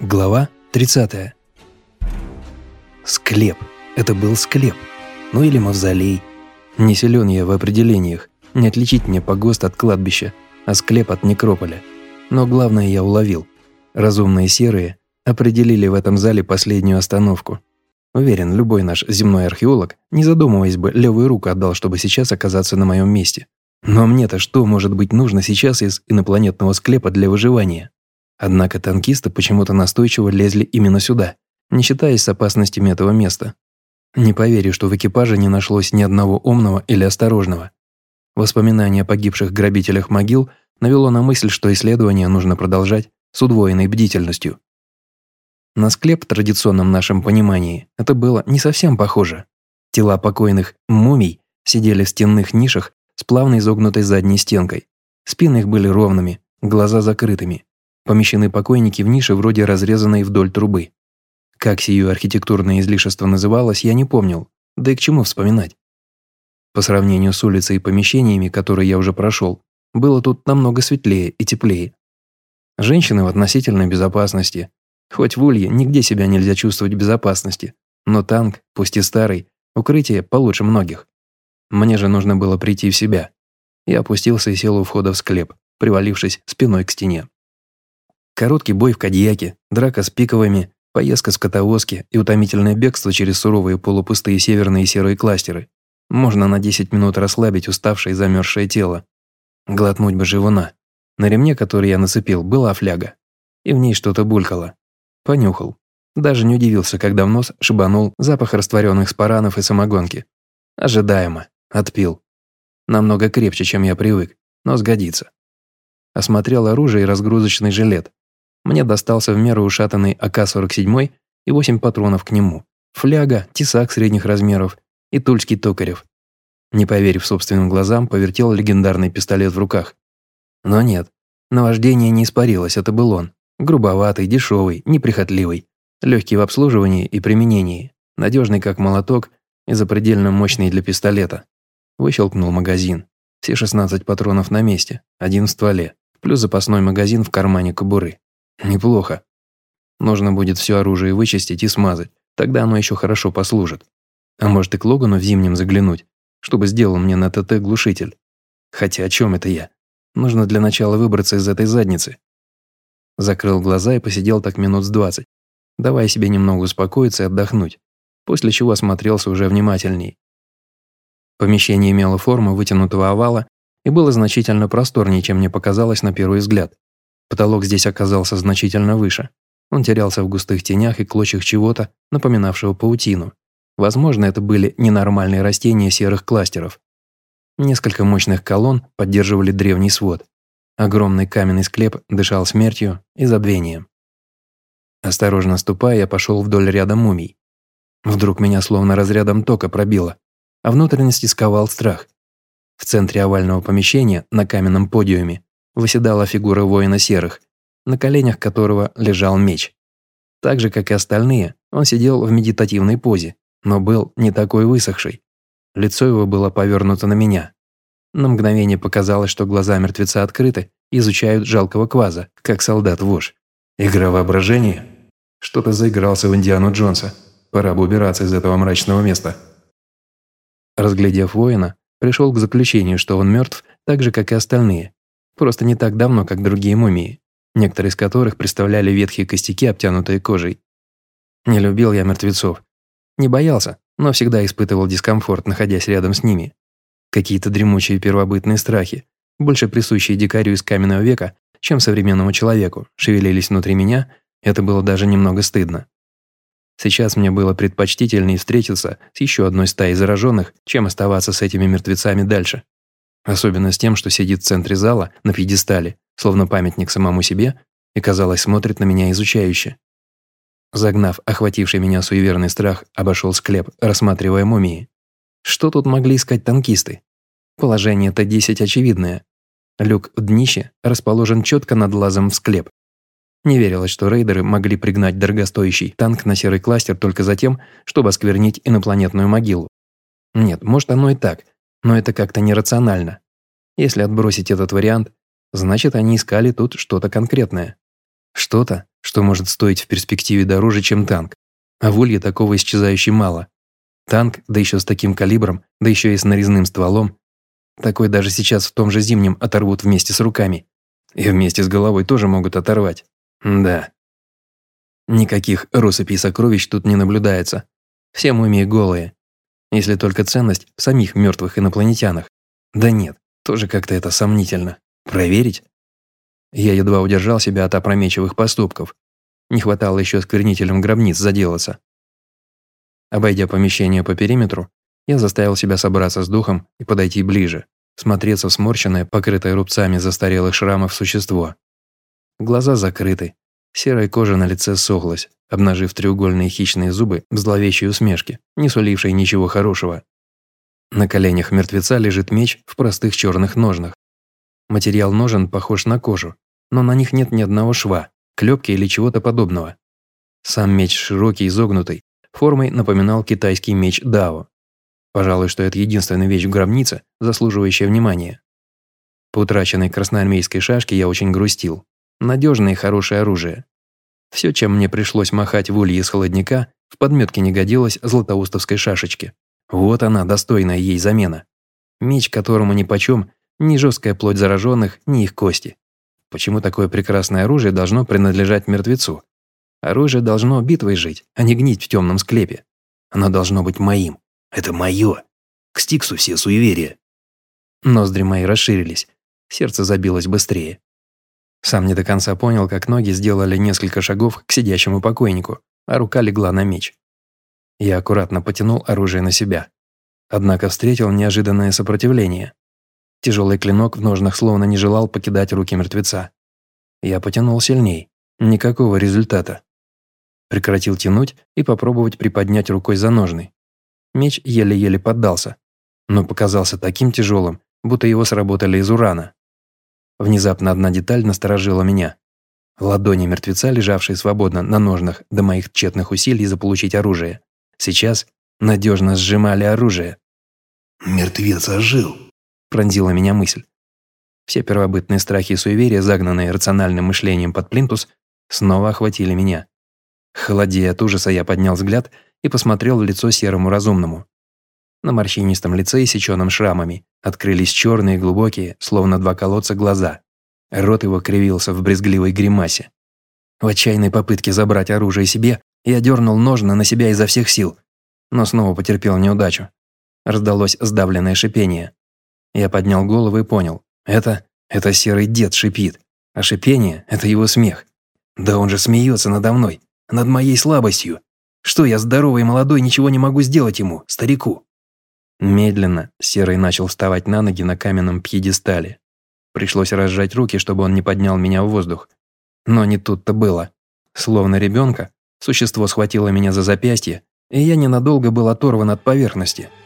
Глава 30. Склеп. Это был склеп. Ну или мавзолей. Не силен я в определениях. Не отличить мне погост от кладбища, а склеп от некрополя. Но главное я уловил. Разумные серые определили в этом зале последнюю остановку. Уверен, любой наш земной археолог, не задумываясь бы, левую руку отдал, чтобы сейчас оказаться на моем месте. Но мне-то что может быть нужно сейчас из инопланетного склепа для выживания? Однако танкисты почему-то настойчиво лезли именно сюда, не считаясь с опасностями этого места. Не поверю, что в экипаже не нашлось ни одного умного или осторожного. Воспоминание о погибших грабителях могил навело на мысль, что исследование нужно продолжать с удвоенной бдительностью. На склеп в традиционном нашем понимании это было не совсем похоже. Тела покойных мумий сидели в стенных нишах с плавно изогнутой задней стенкой. Спины их были ровными, глаза закрытыми. Помещены покойники в нише вроде разрезанной вдоль трубы. Как сию архитектурное излишество называлось, я не помнил, да и к чему вспоминать. По сравнению с улицей и помещениями, которые я уже прошел, было тут намного светлее и теплее. Женщины в относительной безопасности. Хоть в Улье нигде себя нельзя чувствовать в безопасности, но танк, пусть и старый, укрытие получше многих. Мне же нужно было прийти в себя. Я опустился и сел у входа в склеп, привалившись спиной к стене. Короткий бой в Кадьяке, драка с пиковыми, поездка с катавозки и утомительное бегство через суровые полупустые северные серые кластеры. Можно на 10 минут расслабить уставшее и замерзшее тело. Глотнуть бы живуна. На ремне, который я нацепил, была фляга. И в ней что-то булькало. Понюхал. Даже не удивился, когда в нос шибанул запах растворенных спаранов и самогонки. Ожидаемо. Отпил. Намного крепче, чем я привык, но сгодится. Осмотрел оружие и разгрузочный жилет. Мне достался в меру ушатанный АК-47 и 8 патронов к нему, фляга, тесак средних размеров и тульский токарев. Не поверив собственным глазам, повертел легендарный пистолет в руках. Но нет, наваждение не испарилось, это был он. Грубоватый, дешевый, неприхотливый, легкий в обслуживании и применении, надежный как молоток и запредельно мощный для пистолета. Выщелкнул магазин. Все 16 патронов на месте, один в стволе, плюс запасной магазин в кармане кобуры. Неплохо. Нужно будет все оружие вычистить и смазать, тогда оно еще хорошо послужит. А может и к Логану в зимнем заглянуть, чтобы сделал мне на ТТ глушитель. Хотя о чем это я? Нужно для начала выбраться из этой задницы. Закрыл глаза и посидел так минут с двадцать, давая себе немного успокоиться и отдохнуть, после чего осмотрелся уже внимательней. Помещение имело форму вытянутого овала и было значительно просторнее, чем мне показалось на первый взгляд. Потолок здесь оказался значительно выше. Он терялся в густых тенях и клочьях чего-то, напоминавшего паутину. Возможно, это были ненормальные растения серых кластеров. Несколько мощных колонн поддерживали древний свод. Огромный каменный склеп дышал смертью и забвением. Осторожно ступая, я пошел вдоль ряда мумий. Вдруг меня словно разрядом тока пробило, а внутренности сковал страх. В центре овального помещения, на каменном подиуме, выседала фигура воина серых, на коленях которого лежал меч. Так же, как и остальные, он сидел в медитативной позе, но был не такой высохший. Лицо его было повернуто на меня. На мгновение показалось, что глаза мертвеца открыты изучают жалкого кваза, как солдат-вож. Игра воображения? Что-то заигрался в Индиану Джонса. Пора бы убираться из этого мрачного места. Разглядев воина, пришел к заключению, что он мертв так же, как и остальные, Просто не так давно, как другие мумии, некоторые из которых представляли ветхие костяки, обтянутые кожей. Не любил я мертвецов. Не боялся, но всегда испытывал дискомфорт, находясь рядом с ними. Какие-то дремучие первобытные страхи, больше присущие дикарю из каменного века, чем современному человеку, шевелились внутри меня, это было даже немного стыдно. Сейчас мне было предпочтительнее встретиться с еще одной стаей зараженных, чем оставаться с этими мертвецами дальше. Особенно с тем, что сидит в центре зала, на пьедестале, словно памятник самому себе, и, казалось, смотрит на меня изучающе. Загнав охвативший меня суеверный страх, обошел склеп, рассматривая мумии. Что тут могли искать танкисты? Положение Т-10 очевидное. Люк в днище расположен четко над лазом в склеп. Не верилось, что рейдеры могли пригнать дорогостоящий танк на серый кластер только за тем, чтобы осквернить инопланетную могилу. Нет, может оно и так, но это как-то нерационально. Если отбросить этот вариант, значит они искали тут что-то конкретное. Что-то, что может стоить в перспективе дороже, чем танк. А в Улье такого исчезающей мало. Танк, да еще с таким калибром, да еще и с нарезным стволом. Такой даже сейчас в том же зимнем оторвут вместе с руками. И вместе с головой тоже могут оторвать. Да. Никаких россыпей сокровищ тут не наблюдается. Все мумии голые. Если только ценность в самих мертвых инопланетянах. Да нет, тоже как-то это сомнительно. Проверить? Я едва удержал себя от опрометчивых поступков. Не хватало еще сквернителем гробниц заделаться. Обойдя помещение по периметру, я заставил себя собраться с духом и подойти ближе, смотреться в сморщенное, покрытое рубцами застарелых шрамов существо. Глаза закрыты, серая кожа на лице сохлась, обнажив треугольные хищные зубы в зловещей усмешке, не сулившей ничего хорошего. На коленях мертвеца лежит меч в простых черных ножнах. Материал ножен похож на кожу, но на них нет ни одного шва, клепки или чего-то подобного. Сам меч широкий, изогнутый, формой напоминал китайский меч Дао. Пожалуй, что это единственная вещь в гробнице, заслуживающая внимания. По утраченной красноармейской шашке я очень грустил. Надежное и хорошее оружие. Все, чем мне пришлось махать в улье из холодника, в подметке не годилось златоустовской шашечке. Вот она, достойная ей замена. Меч, которому нипочем ни жесткая плоть зараженных, ни их кости. Почему такое прекрасное оружие должно принадлежать мертвецу? Оружие должно битвой жить, а не гнить в темном склепе. Оно должно быть моим. Это мое. К Стиксу все суеверия. Ноздри мои расширились, сердце забилось быстрее. Сам не до конца понял, как ноги сделали несколько шагов к сидящему покойнику, а рука легла на меч. Я аккуратно потянул оружие на себя. Однако встретил неожиданное сопротивление. Тяжелый клинок в ножнах словно не желал покидать руки мертвеца. Я потянул сильней. Никакого результата. Прекратил тянуть и попробовать приподнять рукой за ножны. Меч еле-еле поддался, но показался таким тяжелым, будто его сработали из урана. Внезапно одна деталь насторожила меня. Ладони мертвеца, лежавшие свободно на ножнах до моих тщетных усилий заполучить оружие, сейчас надежно сжимали оружие. «Мертвец ожил», – пронзила меня мысль. Все первобытные страхи и суеверия, загнанные рациональным мышлением под плинтус, снова охватили меня. Холодея от ужаса, я поднял взгляд и посмотрел в лицо серому разумному. На морщинистом лице, иссеченном шрамами, открылись черные, глубокие, словно два колодца, глаза. Рот его кривился в брезгливой гримасе. В отчаянной попытке забрать оружие себе, я дернул ножны на себя изо всех сил, но снова потерпел неудачу. Раздалось сдавленное шипение. Я поднял голову и понял. Это... это серый дед шипит. А шипение – это его смех. Да он же смеется надо мной, над моей слабостью. Что я здоровый и молодой ничего не могу сделать ему, старику? Медленно Серый начал вставать на ноги на каменном пьедестале. Пришлось разжать руки, чтобы он не поднял меня в воздух. Но не тут-то было. Словно ребенка, существо схватило меня за запястье, и я ненадолго был оторван от поверхности –